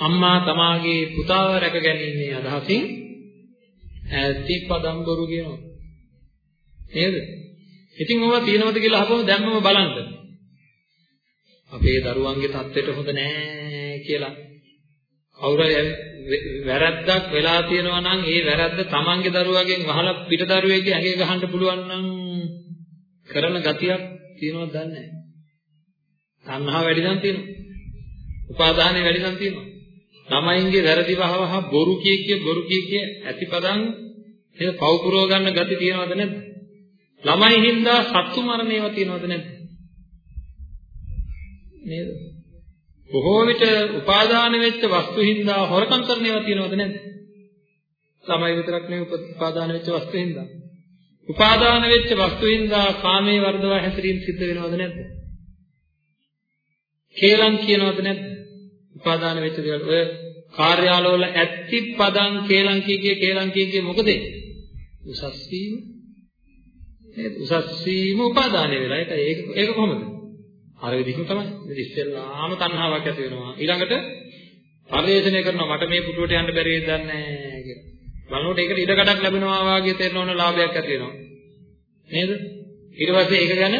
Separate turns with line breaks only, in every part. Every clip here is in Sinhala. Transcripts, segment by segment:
අම්මා තමාගේ පුතාව රැකගැනීමේ අදහසින් ඇති පදම් බොරු කියනවා. නේද? ඉතින් ඕවා තියෙනවද කියලා අහපුවම දැම්මම බලන්න. අපේ දරුවන්ගේ තත්ත්වයට හොඳ නෑ කියලා කවුරු වැරද්දක් වෙලා තියෙනවා නම් ඒ වැරද්ද තමන්ගේ දරුවගෙන් වහලා පිට දරුවෙක්ගේ ඇඟේ ගහන්න පුළුවන් නම් කරන ගතියක් තියෙනවද දන්නේ නැහැ. තණ්හාව වැඩි නම් තියෙනවා. උපාදානෙ වැඩි නම් තියෙනවා. ළමයින්ගේ වැරදි වහවහ බොරු කිය කිය බොරු කිය කිය ඇතිපදන් එන පව් පුරව ගන්න ගති තියෙනවද නැද්ද? ළමයි හින්දා සත්තු මරණ ඒවා තියෙනවද නැද්ද? නේද? බොහෝ විට උපාදාන වෙච්ච වස්තු හින්දා හොරකම් කරන ඒවා තියෙනවද නැද්ද? ළමයි විතරක් නෙවෙයි උපාදාන වෙච්ච වස්තු හින්දා. උපාදාන වෙච්ච වස්තු හින්දා කාමයේ වර්ධව හැසිරීම සිද්ධ වෙනවද නැද්ද? කේලම් කියනවද නැද්ද? උපාදාන වෙච්ච දේවල් ඔය කාර්යාලවල ඇත්ති පදං කේලම් කිය කිය කේලම් කිය කිය මොකද? උසස් වීම නේද? උසස් වීම උපාදානය වෙලා ඒක ඒක ඒක කොහොමද? අර විදිහම තමයි. ඉතින් ඉස්සෙල්ලාම තණ්හාවක් ඇති වෙනවා. ඊළඟට පරිේශණය කරනවා මට මේ පුටුවට යන්න බැරි වෙයිද දන්නේ කියලා. බලනකොට ඒකට ඉඩකඩක් ලැබෙනවා වාගේ තේරෙන ඕන ලාභයක් ඇති වෙනවා. නේද? ඊට පස්සේ ඒක ගැන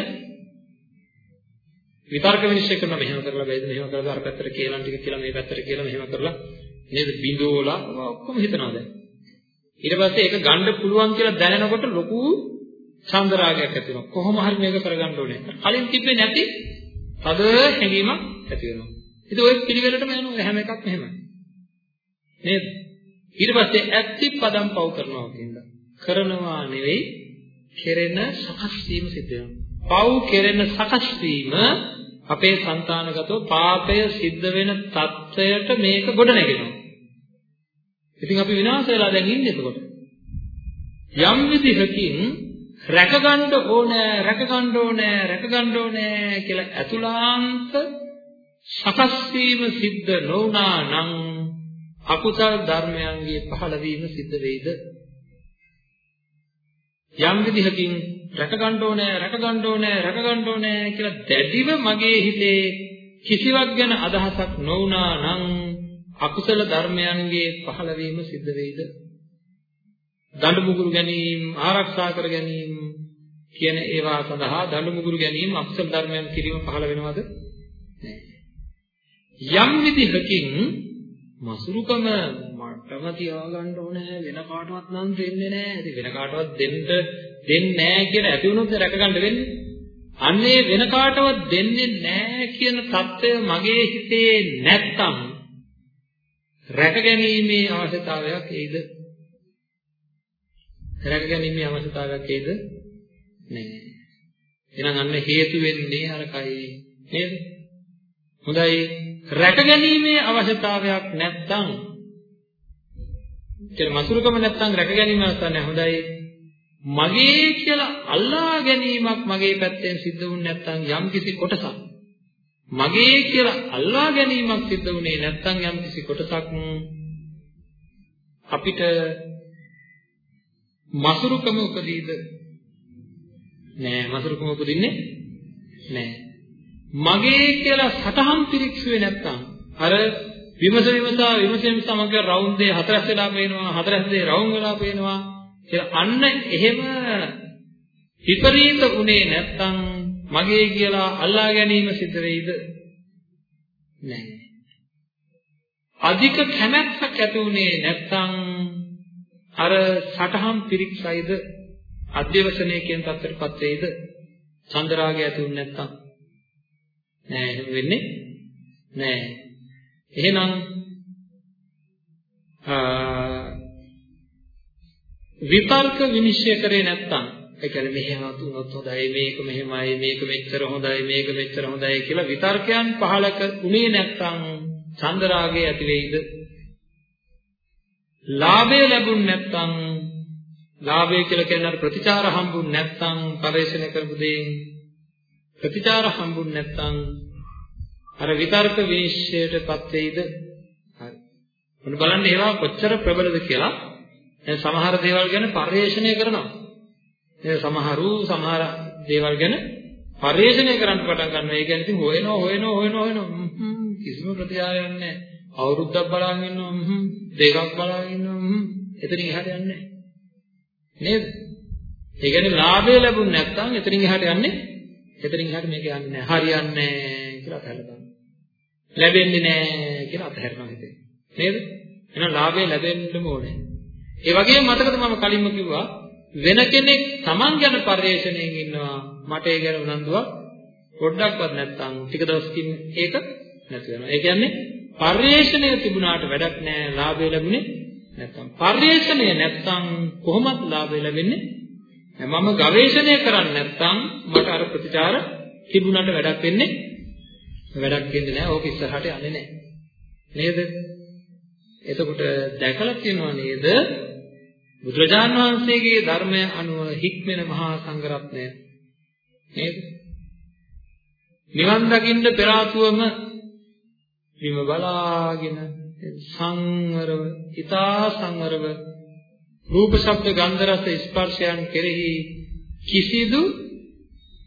විතර්ක විනිශ්චය කරන මෙහෙම කරලා බැයිද මෙහෙම කරලා අර පැත්තට කියලා ටික කියලා මේ පැත්තට කියලා මෙහෙම කරලා නේද බිඳෝලා ඔක්කොම හිතනවා දැන්. ඊට පස්සේ ඒක ගන්න පුළුවන් කියලා දැනෙනකොට ලොකු චන්දරාගයක් ඇති වෙනවා. කොහොම හරි මේක කරගන්න ඕනේ. කලින් තිබ්බේ නැති තද හැඟීමක් ඇති වෙනවා. ඉතින් ওই පිළිවෙලටම යනවා හැම එකක්ම එහෙමයි. නේද? ඊට පස්සේ ඇත්ති පදම් පව් කරනවා කියනවා. කරනවා නෙවෙයි කෙරෙන සකස් වීම සිද්ධ වෙනවා. පව් කෙරෙන සකස් වීම අපේ సంతානගතව පාපය සිද්ධ වෙන தත්වයට මේක ගොඩ නැගෙනවා. ඉතින් අපි විනාශ වෙලා දැන් ඉන්නේ එතකොට. යම් විදිහකින් රැකගන්න ඕනේ රැකගන්න ඕනේ රැකගන්න ඕනේ කියලා අතුලාන්ත සකස් වීම සිද්ධ නොවුනා නම් අකුසල් ධර්මයන්ගේ පහළවීම සිද්ධ වෙයිද? යම් විදිහකින් රැකගන්න ඕනේ රැකගන්න ඕනේ රැකගන්න ඕනේ කියලා දැඩිව මගේ හිතේ කිසිවක් ගැන අදහසක් නොවුනා නම් අකුසල ධර්මයන්ගේ පහළ වීම සිද්ධ වෙයිද? දඬු මුගුරු ගැනීම ආරක්ෂා කර ගැනීම කියන ඒවා සඳහා දඬු මුගුරු ගැනීම අකුසල ධර්මයන් කිරීම පහළ වෙනවද? යම් විදිහකින් මසුරුකම මටම තියාගන්න ඕනේ වෙන කාටවත් නම් දෙන්නේ නැහැ. ඉතින් වෙන කාටවත් දෙන්න දෙන්නේ නැහැ කියලා ඇති වුණොත් රැකගන්න වෙන්නේ. අන්නේ වෙන කාටවත් දෙන්නේ නැහැ කියන தත්ත්වය මගේ හිතේ නැත්තම් රැකගැනීමේ අවශ්‍යතාවයක් ඒද? රැකගැනීමේ අවශ්‍යතාවයක් ඒද? නැහැ. එහෙනම් අන්න හේතු වෙන්නේ අරකයි නේද? හොඳයි රැකගැනීමේ අවශ්‍යතාවයක් නැත්තම් කියන මසුරුකම නැත්තම් රැකගැනීම අවස්ථාවක් නැහැ. හොඳයි මගේ කියලා අල්ලා ගැනීමක් මගේ පැත්තෙන් සිද්ධ වුනේ නැත්තම් යම්කිසි කොටසක්. මගේ කියලා අල්ලා ගැනීමක් සිද්ධ වුණේ නැත්තම් යම්කිසි කොටසක්. අපිට මසුරුකම උපදීද? නෑ මසුරුකම උපදින්නේ නෑ. මගේ කියලා සටහන් පිරික්සුවේ නැත්තම් අර විමස විමසා විමස විමසා මගේ රවුන්ඩ් දෙක හතරක් වෙලා පේනවා හතරක් දෙක රවුන්ඩ් වෙලා පේනවා. කියලා අන්න එහෙම විපරීත උනේ නැත්තම් මගේ කියලා අල්ලා ගැනීම සිද්ධ වෙයිද? නැහැ අධික කැමැත්තක් ඇති උනේ නැත්තම් අර සටහන් පිරික්සයිද? අධ්‍යවසනය කියන තත්ත්වයටපත් වෙයිද? චන්දරාගය ඇති උනේ නැත්තම් නෑ එහෙම වෙන්නේ නෑ. එහෙනම් විතර්ක විනිශ්චය කරේ නැත්තම් ඒ කියන්නේ මෙහෙම තුනොත් හොඳයි මේක මෙහෙමයි මේක මෙච්චර හොඳයි මේක මෙච්චර හොඳයි කියලා විතර්කයන් පහල කරුනේ නැත්තම් චන්දරාගය ඇති වෙයිද ලාභය ලැබුණ නැත්තම් ලාභය කියලා කියන්නේ ප්‍රතිචාර හම්බුනේ නැත්තම් පරිශ්‍රණය කරපු දෙයින් ප්‍රතිචාර හම්බුනේ නැත්තම් අර විතර්ක විනිශ්චයටපත් වෙයිද? හරි. මොන බලන්න ඒවා කොච්චර ප්‍රබලද කියලා. දැන් සමහර දේවල් ගැන පරිශ්‍රණය කරනවා. ඒ සමහරු සමහර දේවල් ගැන පරිශ්‍රණය කරන්න පටන් ගන්නවා. ඒ කියන්නේ ඉතින් හොයනවා හොයනවා හොයනවා හොයනවා කිසිම ප්‍රතිචාරයක් නැහැ. අවුරුද්දක් බලාගෙන ඉන්නවා හ්ම් දෙකක් බලාගෙන ඉන්නවා හ්ම් එතනින් එහාට යන්නේ නේද? ඒ කියන්නේ ලාභය ලැබුණ නැත්නම් එතනින් එහාට යන්නේ එතනින් එහාට මේක යන්නේ නැහැ. හරියන්නේ නැහැ කියලා අතහැරලා ලැබෙන්නේ නැහැ කියලා අතහැරනවා හිතේ. නේද? එහෙනම් ලාභය ලැබෙන්නම ඕනේ. ඒ වගේම මතකද මම කලින්ම කිව්වා වෙන කෙනෙක් Taman ගැන පරිශ්‍රණයෙන් ඉන්නවා මට ඒ ගැන උනන්දුවක් පොඩ්ඩක්වත් නැත්තම් ටික දවසකින් ඒක නැති වෙනවා. ඒ කියන්නේ පරිශ්‍රණය තිබුණාට වැඩක් නැහැ ලාභය ලැබුණේ නැත්තම්. පරිශ්‍රණය නැත්තම් කොහොමද ලාභය ලැබෙන්නේ? මම ගවේෂණය කරන්නේ නැත්තම් මට අර ප්‍රතිචාර තිබුණාට වැඩක් වෙන්නේ වැඩක් වෙන්නේ නැහැ. ඕක ඉස්සරහට යන්නේ නැහැ. නේද? එතකොට දැකලා තියෙනවා නේද? බුදුරජාණන් වහන්සේගේ ධර්මය අනුව හික්මෙන මහා සංඝරත්නය නේද? නිවන් දකින්න පෙර ආතුවම විම බලාගෙන සංවරව, ඊතා සංවරව රූප ශබ්ද ගන්ධ රස ස්පර්ශයන් කෙරෙහි කිසිදු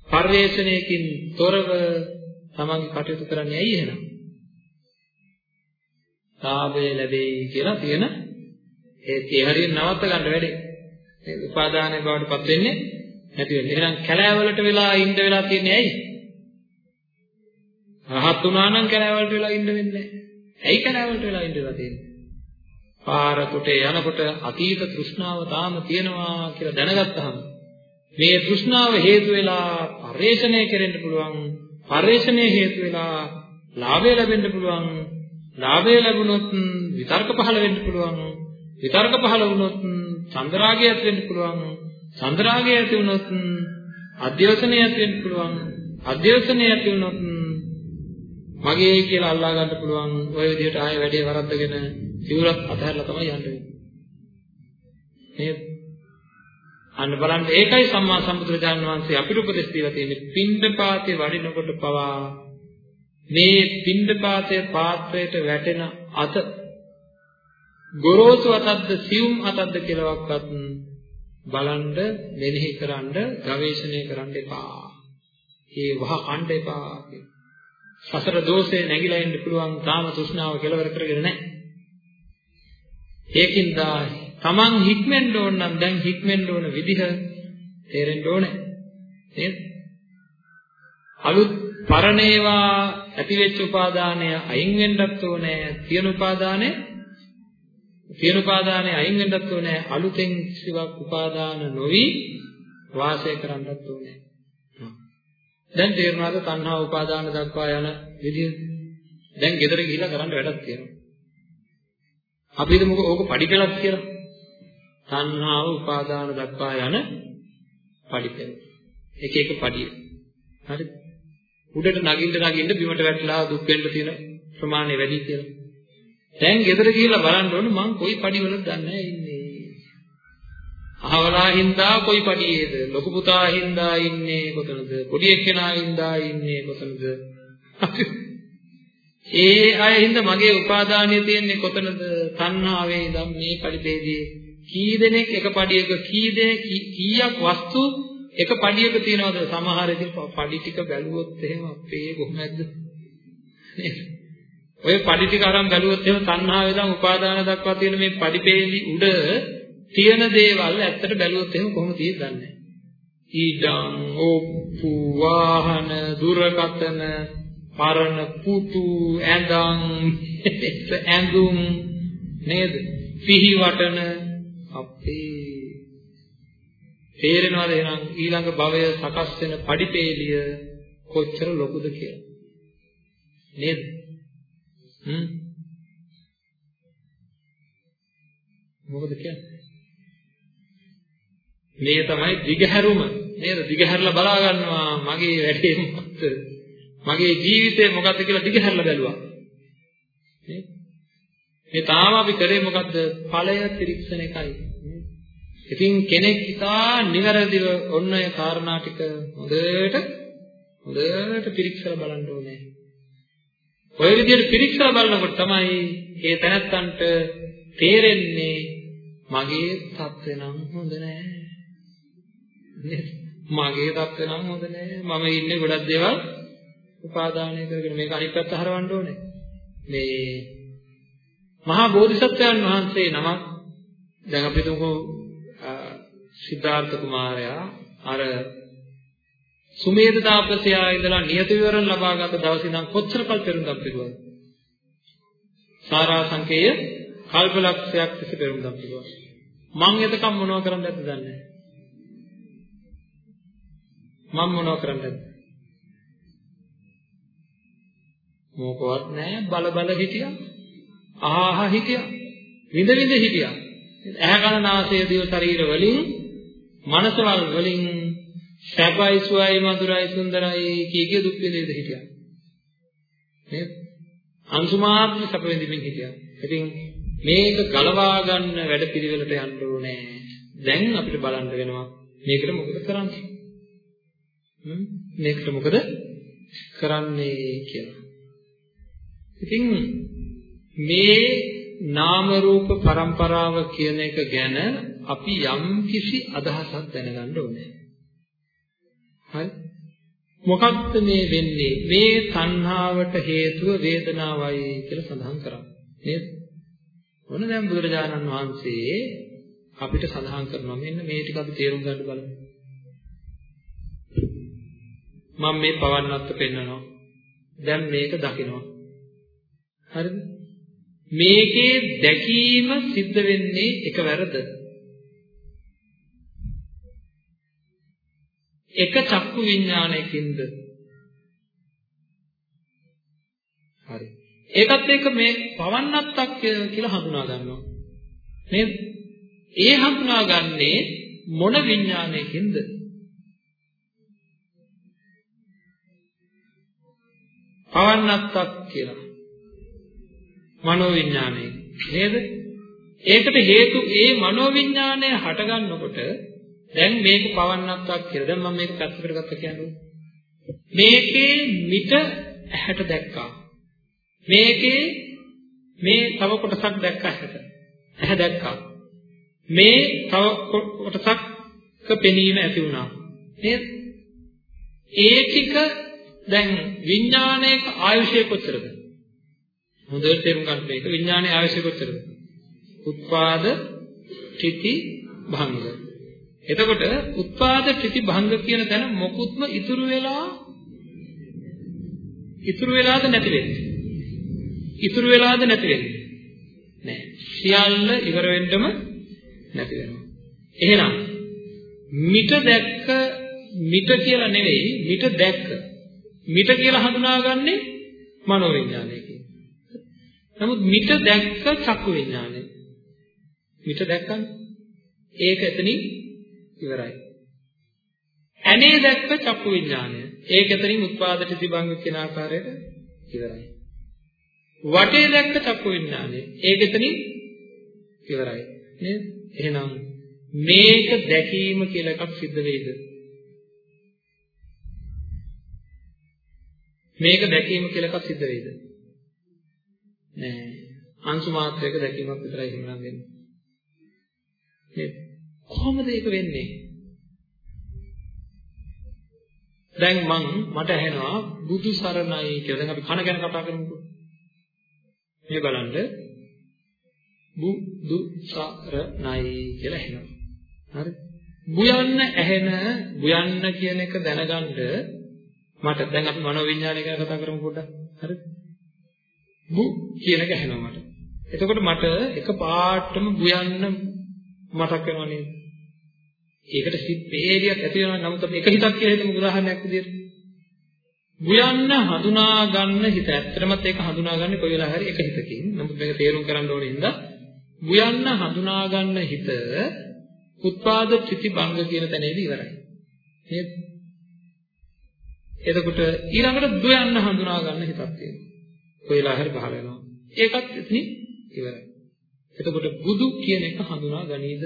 පරිේශණයකින් තොරව තමන්ගේ කටයුතු කරන්නේ ඇයි එහෙනම්? ලාභය ලැබෙයි කියලා තියෙන ඒ ඒ හරියට නවත්ත ගන්න වැඩේ. මේ උපාදානයේ බවට පත් වෙන්නේ නැති වෙන්නේ. එහෙනම් කැලෑවලට වෙලා ඉන්න වෙලා තියන්නේ ඇයි? රහත් වුණා නම් කැලෑවලට වෙලා ඉන්න වෙන්නේ නැහැ. ඇයි කැලෑවලට වෙලා ඉන්න වෙලා තියෙන්නේ? පාර කොටේ යනකොට අතීත තෘෂ්ණාව තාම තියෙනවා කියලා දැනගත්තාම මේ තෘෂ්ණාව හේතු වෙලා පරිේශණය කෙරෙන්න පුළුවන් පරිේශණය හේතු වෙලා ලාභය ලැබෙන්න පුළුවන් ලාභය ලැබුණොත් විතර්ක පහළ වෙන්න පුළුවන් විතර්ක පහළ වුණොත් චන්ද්‍රාගය ඇති වෙන්න පුළුවන් චන්ද්‍රාගය ඇති වුණොත් අධ්‍යවසනය ඇති වෙන්න පුළුවන් අධ්‍යවසනය ඇති වුණොත් මගේ කියලා අල්ලා ගන්න පුළුවන් ওই විදිහට ආයෙ වැඩේ වරද්දගෙන සිවුරක් අතහැරලා තමයි යන්න වෙන්නේ. නේද? අන්න බලන්න ඒකයි සම්මා සම්බුදුරජාණන් වහන්සේ අපිට උපදෙස් දීලා තියෙන්නේ. පින්ඩපාතේ වඩිනකොට පවා මේ පින්ඩපාතයේ පාත්‍රයට වැටෙන අත ගොරෝසු අතක්ද සියුම් අතක්ද කියලාවත් බලන්න මෙනෙහි කරන්න ගවේෂණය කරන්න එපා. ඒ වහ කණ්ඩ එපා සසර දෝෂේ නැగిලා ඉන්න පුළුවන් තාම තෘෂ්ණාව කෙලවර කරගෙන නැහැ. ඒකින්ද තමන් හික්මෙන්න ඕන නම් දැන් හික්මෙන්න ඕන විදිහ තේරෙන්න ඕනේ. නේද? අලුත් පරණේවා ඇතිවෙච්ච උපාදානය අයින් වෙන්නත් ඕනේ. තියෙන උපාදානය තියෙන උපාදානය අයින් වෙන්නත් ඕනේ අලුතෙන් කිසිවක් උපාදාන නොවි වාසය කරන්නත් ඕනේ. දැන් තේරුණාද තණ්හා උපාදාන දක්වා යන විදිය? දැන් ගෙදර ගිහිල්ලා කරන්න වැඩක් තියෙනවා. අපි හිතමුකෝ ඕක පඩිපෙලක් කියලා. තණ්හාව උපාදාන දක්වා යන පඩිපෙල. එක එක පඩිය. හරිද? උඩට නගින්න නගින්න බිමට වැටලා දුක් වෙන්න තියෙන ප්‍රමාණය වැඩි කියලා. දැන් ගෙදර ගිහිල්ලා බලන්න ඕන මං කොයි පඩිවලද දන්නේ ඉන්නේ. අහවලා හින්දා කොයි පඩියේද? ලොකු පුතා හින්දා ඉන්නේ කොතනද? පොඩි එක්කෙනා හින්දා ඉන්නේ කොතනද? ඒ අය හින්දා මගේ උපාදානිය තියෙන්නේ කොතනද? තණ්හාවේ ඉඳන් මේ පරිපේදී කී දෙනෙක් එක පඩියක කී දෙනෙක් කීයක් වස්තු එක පඩියක තියනවද? සමහර ඉතින් පඩි ටික බැලුවොත් එහෙම අපේ කොහොමද? නේද? ඔය පඩි ටික අරන් බැලුවොත් එහෙම තණ්හාව ඉඳන් උපාදාන දක්වා තියෙන මේ පඩිපේලි උඩ තියෙන දේවල් ඇත්තට බැලුවොත් එහෙම කොහොමද තියෙන්නේ? ඊඩම්, ඕප්පු, වාහන, දුරකථන, පරණ පුතු, ඇඳන්, ඇඳුම් නේද? පිහි වටන අපේ තේරෙනවද එහෙනම් ඊළඟ භවය සකස් වෙන පඩිපේලිය කොච්චර ලොකුද කියලා නේද හ්ම්? මොකද කියන්නේ? මේ තමයි දිගහැරුම. නේද? දිගහැරලා බලා ගන්නවා මගේ වැඩේ මොකද්ද මගේ ජීවිතේ මොකද්ද කියලා දිගහැරලා බැලුවා. නේද මේ තාම අපි කරේ මොකද්ද ඵලය තිරික්සන එකයි. ඉතින් කෙනෙක් ඉතා නිවැරදිව ඔන්න ඔය කාරණා ටික හොඳට හොඳට පිරික්සලා බලන්න ඕනේ. ඔය විදිහට පිරික්සලා බලනකොට තමයි ඒ තැනත්තන්ට තේරෙන්නේ මගේ தත්ත්වය නම් හොඳ නෑ. මගේ தත්ත්වය නම් හොඳ නෑ. මම ඉන්නේ ගොඩක් දේවල් උපාදානය කරගෙන මේක අනිත් පැත්ත හරවන්න ඕනේ. මේ මහා බෝධිසත්වයන් වහන්සේ නමක් දැන් අපි තුමු සිද්ධාර්ථ කුමාරයා අර සුමේධ තාපසයා ඉඳලා නියත විවරණ ලබාගත් දවසේ ඉඳන් කොච්චර කල් පෙරුම්දම් පිරුවද? සාරා සංකේය කල්පලක්ෂයක් තිස්සේ පෙරුම්දම් පිරුවා. මං එතකම් මොනව කරන්නද දන්නේ නැහැ. මම මොනව කරන්නද? මොකවත් නැහැ බල බල හිටියා. ආහ හිටියා. විඳ විඳ හිටියා. ඇහැ කන නාසය දිව ශරීර වලින් මනසවල් වලින් සැපයි සුවයි මధుරයි සුන්දරයි කීකේ දුක් විඳේද හිටියා. නේද? අංශුමාත්ම සැප විඳින්න හිටියා. ඉතින් මේක ගලවා ගන්න වැඩපිළිවෙලට යන්න ඕනේ. දැන් අපිට බලන්න වෙනවා මේකට මොකද කරන්නේ? හ්ම්? මේකට මොකද කරන්නේ කියලා. ඉතින් මේ නාම රූප પરම්පරාව කියන එක ගැන අපි යම් කිසි අදහසක් දැනගන්න ඕනේ. හරි? මොකක්ද මේ වෙන්නේ? මේ තණ්හාවට හේතුව වේදනාවයි කියලා සඳහන් කරා. නේද? මොන දැන් බුදුරජාණන් වහන්සේ අපිට සඳහන් කරනවා මෙන්න මේ ටික අපි තේරුම් ගන්න බලමු. මම මේ පවන්නත්ත පෙන්නනවා. දැන් මේක දකිනවා. හරිද? මේකේ දැකීම සිද්ධ වෙන්නේ එකවරද? එක චක්කු විඥානයකින්ද? හරි. ඒකත් එක්ක මේ පවන්නත්තක් කියලා හඳුනා ගන්නවා. නේද? ඒ හඳුනාගන්නේ මොන විඥානයකින්ද? පවන්නත්තක් කියලා. මනෝවිඥානය නේද? ඒකට හේතු ඒ මනෝවිඥානය හටගන්නකොට දැන් මේක පවන්නත්තක් කියලා. දැන් මම මේක පැත්තකට ගත්ත කියන්නේ. මේකේ මිට ඇහැට දැක්කා. මේකේ මේ තව කොටසක් දැක්කා ඇහැට. ඇහැ දැක්කා. මේ තව කොටසක් පෙනීම ඇති වුණා. නේද? ඒ ටික දැන් විඥානයක ආයුෂය කොච්චරද? හොඳට තේරුම් ගන්න මේක විඥානයේ ආයුෂය කොච්චරද? උත්පාද තිති භංග. එතකොට උත්පාද තිති භංග කියන තැන මොකුත්ම ඉතුරු වෙලා ඉතුරු වෙලාද නැති වෙන්නේ? ඉතුරු වෙලාද නැති වෙන්නේ? නෑ. සියල්ල ඉවර වෙන්නම නැති වෙනවා. එහෙනම් මිට දැක්ක මිට කියලා නෙවෙයි මිට දැක්ක. මිට කියලා හඳුනාගන්නේ මනෝවිඥානයකින්. නමුත් මිට දැක්ක චක්කු විඥානය. මිට දැක්කම ඒක එතනින් ඉවරයි. ඇනේ දැක්ක චක්කු විඥානය. ඒක එතනින් උත්පාදට තිබංග කියන ආකාරයට ඉවරයි. වටේ දැක්ක චක්කු විඥානය. ඒක එතනින් ඉවරයි. නේද? එහෙනම් මේක දැකීම කියලා එකක් සිද්ධ වෙයිද? මේක දැකීම කියලා එකක් සිද්ධ වෙයිද? නෑ. අංශු මාත්‍රයක දැකීමක් විතරයි හිමනම් වෙන්නේ. නේද? කොහොමද ඒක වෙන්නේ? දැන් මං මට ඇහෙනවා බුදු සරණයි කියලා. දැන් අපි කන ගැන කතා කරමුකෝ. මේ බලන්න බුදු සරණයි කියලා ඇහෙනවා. හරි? බුයන්න ඇහෙන බුයන්න කියන එක දැනගන්න මට දැන් අපි මනෝවිඤ්ඤාණය ගැන කතා කරමු පොඩ්ඩක්. හරිද? බු කියන එක ඇහෙනවා මට. එතකොට මට එක පාටම බුයන්න මතක් වෙනවා නේද? ඒකට සිත් වේගයක් ඇති වෙනවා නමුත් අපි එක හිතක් කියලා හිතමු උදාහරණයක් විදියට. බුයන්න හඳුනා ගන්න හිත ඇත්තටමත් ඒක හඳුනාගන්නේ කොයි වෙලාව හරි එක හිතකින්. නමුත් මේක තේරුම් ගන්න ඕනේ හින්දා බුයන්න හඳුනා ගන්න හිත උත්පාද ප්‍රතිබංග කියන තැනේදී ඉවරයි. නේද? එතකොට ඊළඟට දුයන්න හඳුනා ගන්න හිතක් තියෙනවා. කොයිලා හරි පහල වෙනවා. ඒකත් ඉතින් ඉවරයි. එතකොට බුදු කියන එක හඳුනා ගනීද?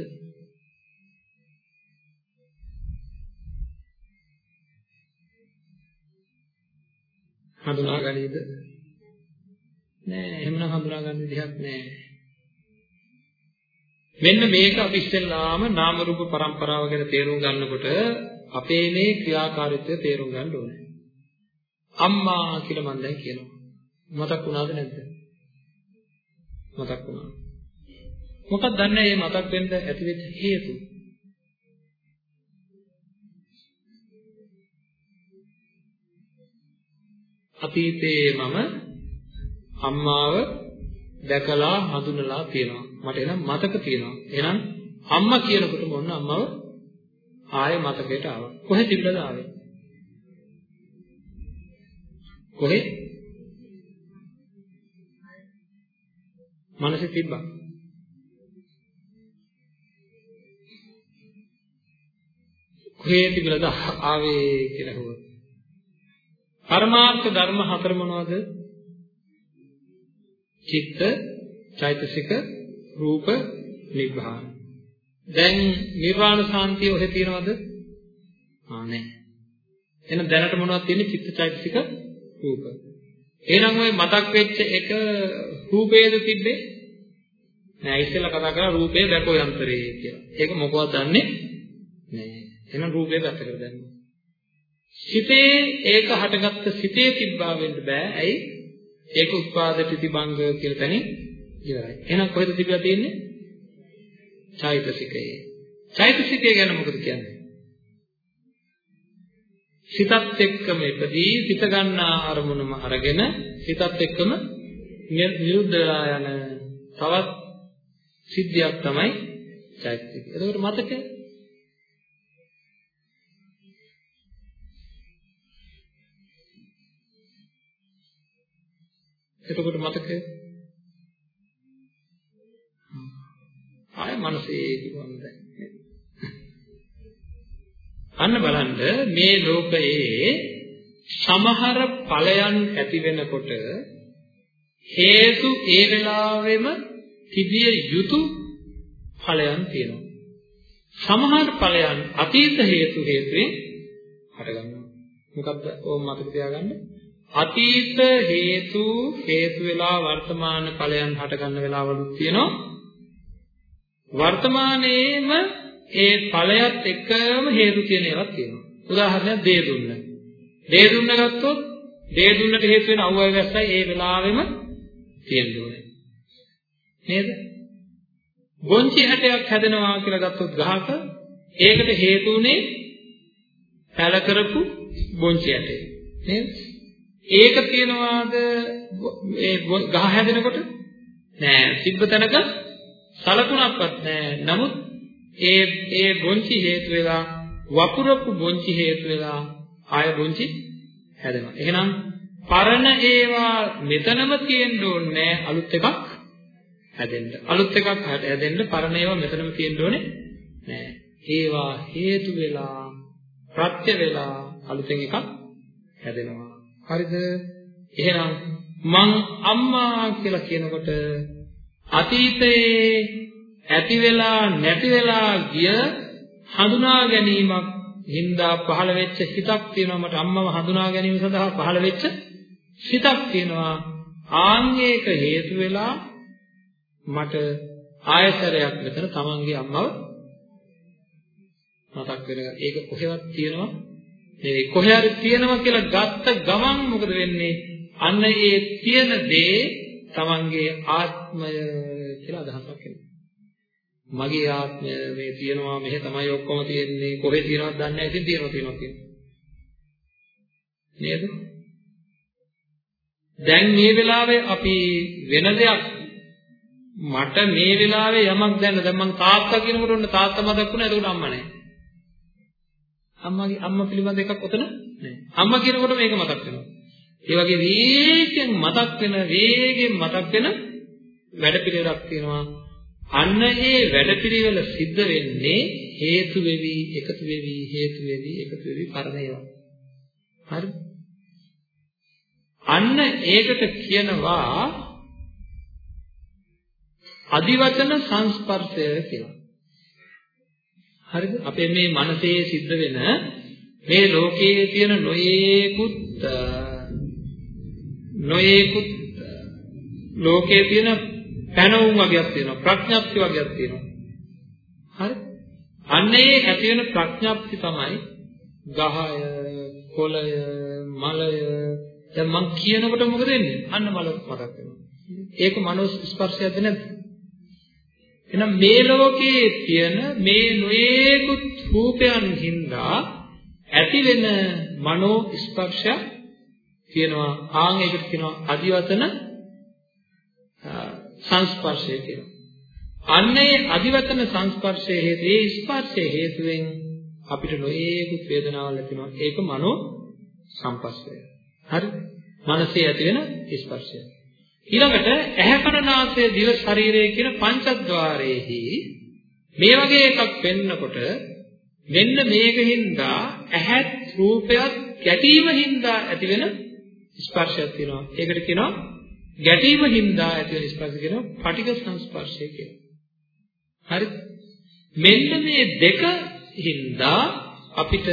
හඳුනා ගනීද? නෑ එහෙමනම් හඳුනා ගන්න විදිහක් නෑ. මෙන්න මේක අපි ඉස්සෙල්ලාම නාම රූප પરම්පරාව ගැන තේරුම් ගන්නකොට අපේ මේ ක්‍රියාකාරීත්වය තේරුම් ගන්න ඕනේ. අම්මා කියලා මම දැන් කියනවා. මතක් වුණාද නැද්ද? මතක් වුණා. මොකක්ද දන්නේ මේ මතක් වෙන්න ඇති වෙච්ච හේතුව? අතීතයේ මම අම්මාව දැකලා හඳුනලා තියෙනවා. මට එනම් මතක තියෙනවා. එහෙනම් අම්මා කියනකොට මොන අම්මව ආයෙ මතකයට ආවා. කොහෙ තිබ්බද ආවේ? කොහෙ? මනසේ තිබ්බා. කොහේ තිබිලාද ආවේ කියලා හුවා. පරමාර්ථ ධර්ම හතර මොනවද? චිත්ත, චෛතසික, රූප, නිබ්බාන. දැන් නිර්වාණ සාන්තිය ඔහෙ තියනවද? ආ නැහැ. එහෙනම් දැනට මොනවද තියෙන්නේ? චිත්ත, චෛතසික, රූප. එහෙනම් ওই මතක් වෙච්ච එක රූපේද තිබ්බේ? නෑ ඉස්සෙල්ලා කතා කරා රූපේ දැකෝ යන්ත්‍රේ කියලා. ඒක මොකවත් දන්නේ නෑ. එහෙනම් රූපේ පැත්තකට දැම්මා. සිතේ ඒක හටගත්ත සිතේ තිබ්බා වෙන්න බෑ. ඇයි? ඒක උත්පාද ප්‍රතිබංග කියලා තැනින් ඉවරයි. එහෙනම් කොහෙද තිබිලා තියෙන්නේ? චෛතසිකයේ. චෛතසිකය ගැන මොකද කියන්නේ? සිතත් එක්කම ඉපදී සිත ගන්නා අරමුණම අරගෙන සිතත් එක්කම නිරුද්ධ යන තවත් සිද්ධියක් තමයි චෛතසිකය. එතකොට මතකයි එතකොට මතකයි. ආය මනසේ කිව්වම දැන්. අන්න බලන්න මේ ලෝකයේ සමහර ඵලයන් ඇති වෙනකොට හේතු ඒ වෙලාවෙම තිබිය යුතු ඵලයන් තියෙනවා. සමහර ඵලයන් අතීත හේතු හේතුවෙන් හටගන්නවා. මොකක්ද ඕම මතක තියාගන්න. අතීත හේතු හේතු වෙලා වර්තමාන ඵලයන් හට ගන්න වෙලාවලුත් තියෙනවා. වර්තමානයේම ඒ ඵලයත් එක්කම හේතු තියෙන ඒවාත් තියෙනවා. උදාහරණයක් දේ දුන්න. දේ දුන්න ගත්තොත් දේ දුන්නට හේතු වෙන අවුව වැස්සයි ඒ වෙලාවෙම තියෙන්න ඕනේ. නේද? ගොංචි හැටයක් හැදෙනවා කියලා ගත්තොත් ගහක ඒකට හේතු උනේ පැල කරපු ගොංචි හැටේ. නේද? ඒක තියනවාද ඒ ගහ හැදෙනකොට? නෑ. තිබ්බ තැනක සලකුණක්වත් නෑ. නමුත් ඒ ඒ බොංචි හේතු වෙලා වපුරපු බොංචි හේතු වෙලා ආය බොංචි හැදෙනවා. එහෙනම් පරණ ඒවා මෙතනම තියෙන්න ඕනේ අලුත් එකක් හැදෙන්න. අලුත් එකක් හැදෙන්න පරණ ඒවා මෙතනම තියෙන්න ඕනේ නෑ. ඒවා හේතු වෙලා ප්‍රත්‍ය වෙලා අලුතෙන් එකක් හැදෙනවා. හරිද? එහෙනම් මං අම්මා කියලා කියනකොට අතීතයේ ඇති වෙලා නැති වෙලා ගිය හඳුනා ගැනීමක් හින්දා පහළ වෙච්ච හිතක් තියෙනවා. මට අම්මව හඳුනා ගැනීම සඳහා පහළ වෙච්ච හිතක් තියෙනවා. ආංගික හේතු වෙලා මට ආයතරයක් මෙතන තමන්ගේ අම්මව මතක් වෙනවා. ඒක කොහෙවත් තියෙනවා. ඒ කොහේ හරි තියෙනවා කියලා ගත්ත ගමන් මොකද වෙන්නේ? අන්න ඒ තියෙන දේ තමන්ගේ ආත්මය කියලා අදහසක් එනවා. මගේ ආත්මය මේ තියෙනවා මෙහෙ තමයි ඔක්කොම තියෙන්නේ කොහෙ තියෙනවද දන්නේ නැහැ ඉතින් තියෙනවා තියෙනවා කියනවා. නේද? දැන් මේ වෙලාවේ අපි වෙන දෙයක් මට මේ වෙලාවේ යමක් දැන්න දැන් මං තාත්තා කියනකොට ඔන්න තාත්තා මතක් වුණා එතකොට අම්මා නැහැ. අම්මාගේ අම්මා පිළිබඳ එකක් ඔතන නැහැ. අම්මා කියනකොට මේක මතක් වෙනවා. ඒ වගේ වේගෙන් මතක් වෙන වේගෙන් මතක් වෙන වැඩපිළිවෙලක් තියෙනවා. අන්න ඒ වැඩපිළිවෙල සිද්ධ වෙන්නේ හේතු වෙවි එකතු වෙවි හේතු වෙවි එකතු වෙවි පරණ ඒවා. හරි? අන්න ඒකට කියනවා අදිවචන සංස්පර්ශය කියලා. හරිද? අපේ මේ මනසේ සිද්ධ වෙන මේ ලෝකයේ තියෙන නොයේකුත් නොයේකුත් ලෝකයේ තියෙන පැනවුම් වගේක් තියෙනවා ප්‍රඥප්ති වගේක් තියෙනවා. හරි? අන්නේ ඇති වෙන ප්‍රඥප්ති තමයි ගහය, කොළය, මලය. දැන් මම කියනකොට මොකද වෙන්නේ? අන්න මල මතක් වෙනවා. ඒක මනෝ ස්පර්ශයක්ද නැද්ද? එහෙනම් මේ ලෝකයේ තියෙන මේ නොයේකුත් රූපයන් හින්දා ඇති වෙන මනෝ ස්පර්ශය තියෙනවා. ආන් ඒකට කියනවා අදිවතන සංස්පර්ශය කියලා. අන්නේ අදිවතන සංස්පර්ශයේ හේතු ඒ ස්පර්ශයේ හේතුවෙන් අපිට නොයේකුත් වේදනාවල් ඇති වෙනවා. ඒක මනෝ සංපස්සය. හරි? මනසේ ඇති වෙන ස්පර්ශය. ඊළඟට ඇහැ කන නාසය දිව ශරීරය කියන පංචද්වාරයේහි මේ වගේ එකක් වෙන්නකොට මෙන්න මේකින්දා ඇහත් රූපයත් ගැටීම හින්දා ඇතිවෙන ස්පර්ශයක් තියෙනවා. ඒකට කියනවා ගැටීම හින්දා ඇතිවෙන ස්පර්ශය කියනවා පටිඝ සංස්පර්ශය කියලා. හරිද? මෙන්න මේ දෙක හින්දා අපිට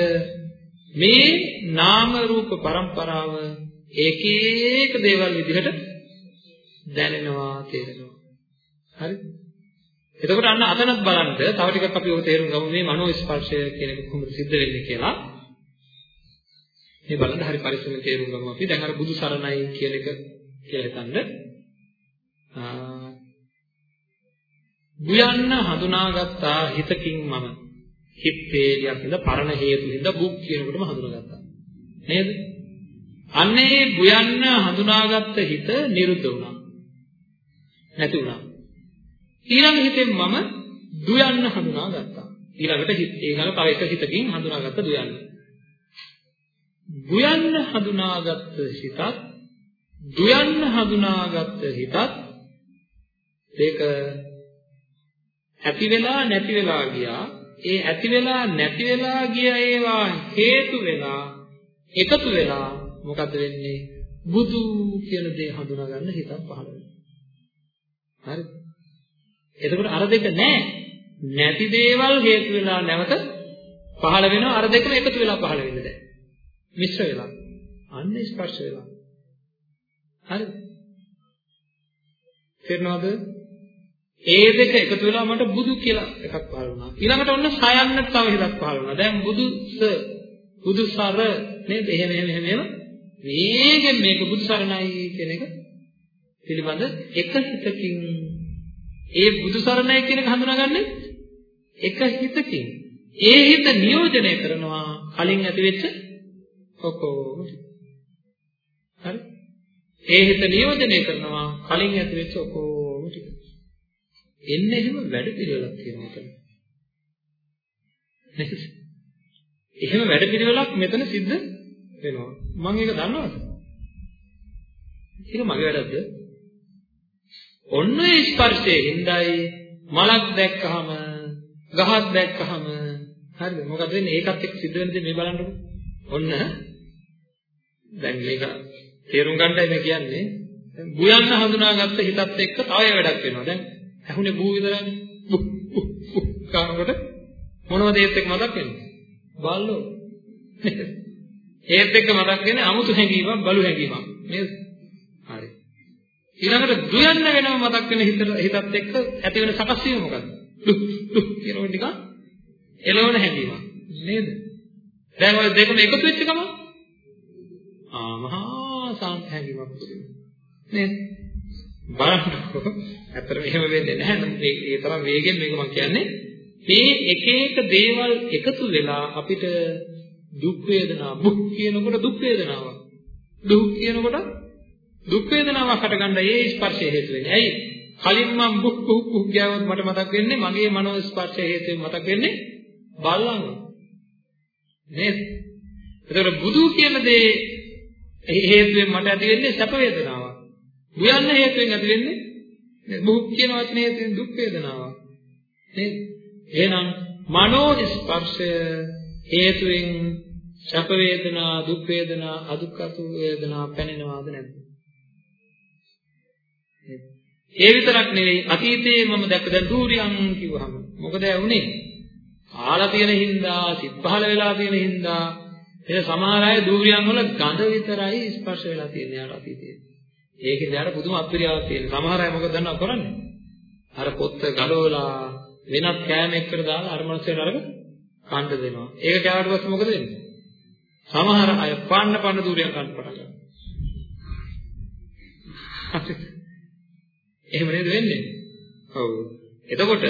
මේ නාම රූප પરම්පරාව එක එක දේවල් විදිහට දැනෙනවා තේරෙනවා. හරිද? එතකොට අන්න අතනත් බලන්න තව ටිකක් අපි ඔය තේරුම් ගමු මේ මනෝ ස්පර්ශය කියන එක කොහොමද සිද්ධ වෙන්නේ කියලා. මේ බලන්න හරි පරිස්සමෙන් තේරුම් ගමු අපි. දැන් අර බුදු සරණයි කියන එක කියලා හිතන්න. බුයන්න හඳුනාගත්තා හිතකින් මම හිත වේලියක් ඉඳ පරණ හේතු ඉඳ බුක් කියනකොටම හඳුනාගත්තා. නේද? අන්නේ බුයන්න හඳුනාගත්ත හිත නිරුද්ධ වුණා. නැති වුණා. ඊළඟ හිතෙන් මම දුයන්න හඳුනාගත්තා. ඊළඟට හිත ඊළඟ තව එක හිතකින් හඳුනාගත්ත දුයන්න. දුයන්න හඳුනාගත්ත හිතත් දුයන්න හඳුනාගත්ත හිතත් ඒක ඇති වෙලා නැති වෙලා ගියා ඒ ඇති වෙලා නැති වෙලා ගිය ඒවා හේතු වෙලා එකතු වෙලා මොකද වෙන්නේ බුදු කියන දේ හඳුනා ගන්න හිතක් පහළ වෙනවා හරිද එතකොට අර දෙක නැහැ නැති දේවල් හේතු වෙලා නැවත පහළ වෙනවා. අර දෙකම එකතු වෙලා පහළ වෙන්නේ දැන් මිශ්‍ර වෙලා. අන්න ස්පර්ශ වෙලා. හරිද තේරෙනවද? ඒ දෙක එකතු වෙලා මට බුදු කියලා එකක් පහළ වුණා. ඊළඟට ඔන්න සයන්නට තව හිතක් පහළ වුණා. දැන් බුදු ස බුදු සර නේද? එහෙම එහෙම එහෙම එහෙම. වේගෙන් මේක බුදු සරණයි කියන එක පිළිබඳ එක හිතකින් ඒ බුදු සරණයි කියන එක හඳුනාගන්නේ එක හිතකින්. ඒ හිත නියෝජනය කරනවා කලින් ඇති වෙච්ච ඔක්කොම. හරි? ඒ හිත නියෝජනය කරනවා කලින් ඇති වෙච්ච ඔක්කොම ටික. එන්න එහෙම වැඩ පිළිවෙලක් තියෙනවා මෙතන. නේද? එහෙම වැඩ පිළිවෙලක් මෙතන සිද්ධ වෙනවා. මම ඒක දන්නවද? ඒක මගේ වැරද්ද. ඔන්න ඒ ස්පර්ශයේ හිඳයි මලක් දැක්කහම ගහක් දැක්කහම හරිද? මොකද වෙන්නේ? ඒකත් එක්ක සිද්ධ වෙන දේ මේ බලන්නකො. ඔන්න දැන් මේක තේරුම් ගන්නයි මේ කියන්නේ. බුයන්න හඳුනාගත්ත හිතත් එක්ක තව වැඩක් වෙනවා. දැන් ඇහුනේ බූ විතරනේ. බු බු බු කානකොට මොනවද ඒත් එක්ක මතක් වෙන්නේ? බල්ලෝ. ඒත් එක්ක මතක් වෙන්නේ අමුතු හැඟීමක් බලු හැඟීමක්. නේද? හරි. ඊළඟට දුයන්න වෙනව මතක් වෙන හිතට හිතත් එක්ක ඇති වෙන සකස් වීම මොකද්ද? ලු ලු කියනකොට නිකන් එළවන හැඟීමක්. නේද? දැන් ඔය දෙකම එකතු වෙච්ච ගමන් ආ මහා සාන්ත හැඟීමක් නේද? බලන්නකො ඇත්තට මෙහෙම වෙන්නේ නැහැ නමුත් ඒ තරම් වේගෙන් මේක මම කියන්නේ මේ එක එක දේවල් එකතු වෙලා අපිට දුක් වේදනා බුක් කියනකොට දුක් වේදනාවක් දුක් කියනකොට දුක් වේදනාවක් හටගන්න ඒ ස්පර්ශය හේතු වෙන්නේ. ඇයි? කලින් මම බුක් බුක් බුක් කියවොත් මට මතක් වෙන්නේ මගේ මනෝ ස්පර්ශය හේතුවෙන් මතක් වෙන්නේ බල්ලන්. නේද? එතකොට බුදු කියන දේ හේතුවෙන් මට ඇති වෙන්නේ සැප වේදනාවක්. බුයන්න හේතුවෙන් ඇති වෙන්නේ දුක් කියන වචනේ හේතුවෙන් දුක් වේදනාවක්. නේද? එහෙනම් මනෝ ස්පර්ශය හේතුවෙන් සැප වේදනා දුක් වේදනා අදුක්කතු වේදනා පැනෙනවාද නැද්ද? ඒ විතරක් නෙවෙයි අතීතයේ මම දැක්ක දැන් දූරියන් කිව්වහම මොකද වුනේ ආලා තියෙන හින්දා සිත් පහල වෙලා තියෙන හින්දා එන සමහර අය දූරියන් වල ගඳ විතරයි ස්පර්ශ වෙලා තියෙන්නේ යාට අතීතයේ ඒකේ යාට පුදුම අප්‍රියාවක් තියෙන. සමහර අය මොකද දන්නව කරන්නේ? අර පොත්ත ගලවලා වෙනත් කෑම එක්කට දාලා අර මනුස්සයට අරගෙන කන්න දෙනවා. ඒක කෑවට පස්සේ මොකද වෙන්නේ? සමහර අය පාන්න පාන්න දූරියක් කන්න පටන් ගන්නවා. එහෙම නේද වෙන්නේ? ඔව්. එතකොට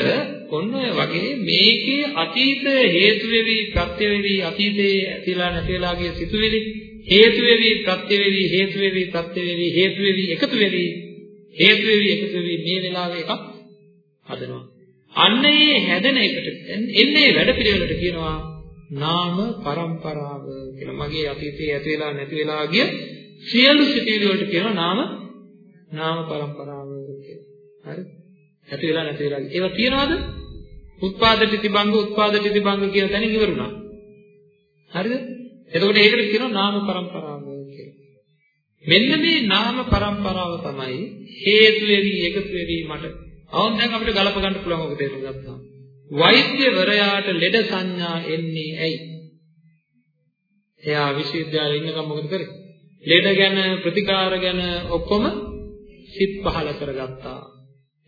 ඔන්න ඔය වගේ මේකේ අතීත හේතු වෙවි ප්‍රත්‍ය වෙවි අතීතයේ ඇතිලා නැතිලා ගිය සිතුවිලි හේතු වෙවි ප්‍රත්‍ය වෙවි හේතු වෙවි ප්‍රත්‍ය වෙවි හේතු වෙවි එකතු වෙවි හේතු වෙවි එකතු වෙවි මේ වෙලාවේ එකක් හදනවා. අන්න ඒ හැදෙන එකට එන්නේ වැඩ පිළිවෙලට කියනවා නාම પરම්පරාව කියලා. මගේ අතීතයේ ඇති වෙලා නැති වෙලා ගිය සියලු සිතිවිලි වලට කියනවා නාම නාම પરම්පරාව. හරි? ඇති වෙලා නැති වෙලා. ඒවා තියනවාද? උත්පාද ප්‍රතිබංග උත්පාද ප්‍රතිබංග කියන තැනින් ඉවරුණා. හරිද? එතකොට ඒකට කියනවා නාම પરම්පරාව කියලා. මෙන්න මේ නාම પરම්පරාව තමයි හේතු වෙවි එකතු වෙවි මට. අවුන් දැන් අපිට ගලප ගන්න පුළුවන් ඔබ තේරුම් ගත්තා. වෛද්‍යවරයාට ලෙඩ සංඥා එන්නේ ඇයි? එයා විශ්වවිද්‍යාලේ ඉන්නකම් මොකද කරේ? ලෙඩ ගැන ප්‍රතිකාර ගැන ඔක්කොම සිත් පහල කරගත්තා.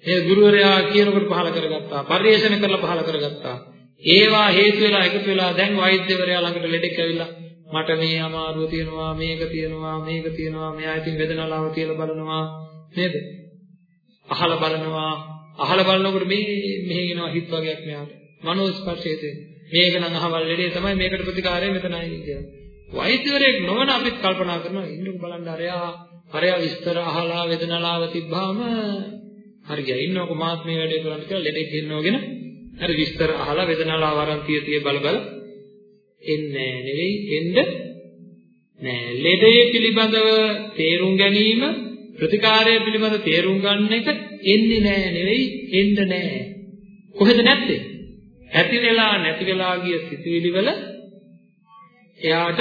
ඒ ගුරුවරයා කියනකොට පහල කරගත්තා. පරිේශන කරලා පහල කරගත්තා. ඒවා හේතු වෙලා එකතු වෙලා දැන් වෛද්‍යවරයා ළඟට ලෙඩෙක් ඇවිල්ලා මට මේ අමාරුව තියෙනවා මේක තියෙනවා මේක තියෙනවා මෙයා ඉතින් වේදනාව තියලා බලනවා නේද? අහලා බලනවා අහලා බලනකොට මේ මෙහි එනවා හිත වගේක් මෙයාට. මනෝ ස්පර්ශයේ තියෙන. මේක නම් අහවල් ලෙඩේ තමයි මේකට ප්‍රතිකාරය මෙතනයි කියලා. වෛද්‍යවරයෙක් නොවන අපිත් කල්පනා කරනවා ඉන්නක බලන්න අරයා අරයා විස්තර අහලා වේදනාව තිබ්බාම හරි ගියා. ඉන්නකො මාත් මේ වැඩේ කරන්න කියලා ලෙඩෙක් ඉන්නවගෙන හරි විස්තර අහලා වේදනාව වරන් තිය තිය බල බල එන්නේ නෙවෙයි එන්න නෑ. ලෙඩේ පිළිබඳව තේරුම් ගැනීම ප්‍රතිකාරය පිළිබඳව තේරුම් ගන්න එක එන්නේ නෑ නෙවෙයි එන්න නෑ. කොහෙද නැත්තේ? ඇති වෙලා නැති වෙලා ගිය සිතුවිලි වල එයාට